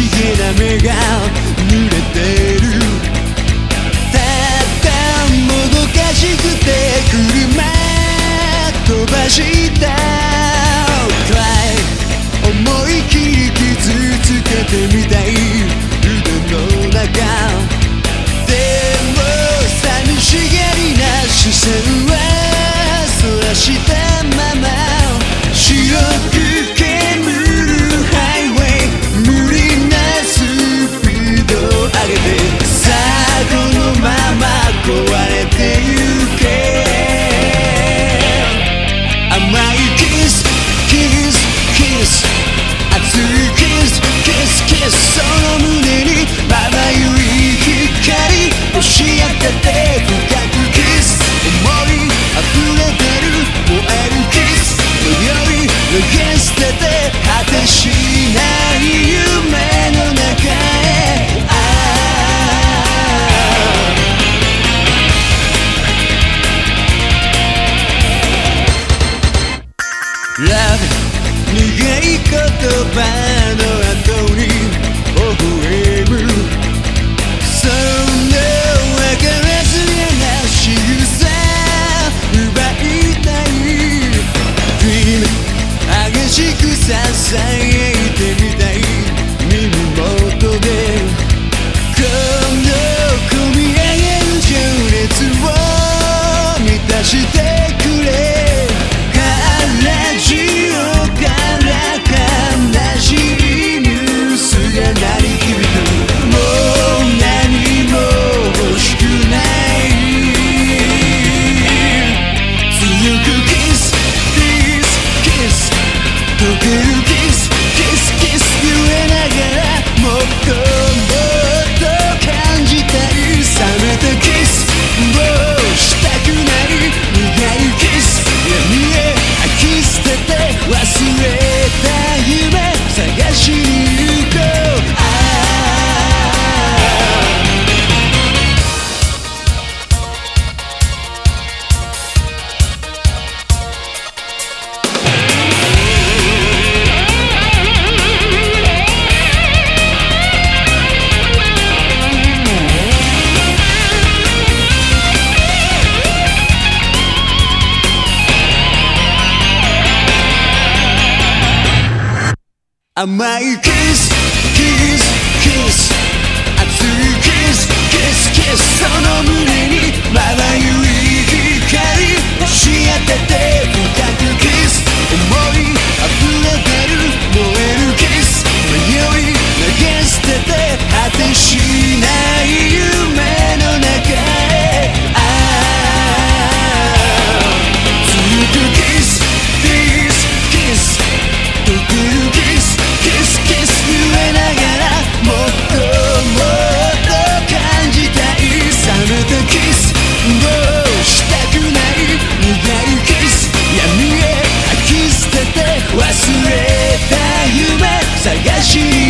議な目が濡れてる。たったもどかしくて車飛ばした。暗い思い切り傷つけてみたい。Love 苦い言葉の後に微笑む。そんなわからずな仕草奪いたい。Dream 激しく支え甘いキスキスキス。激しい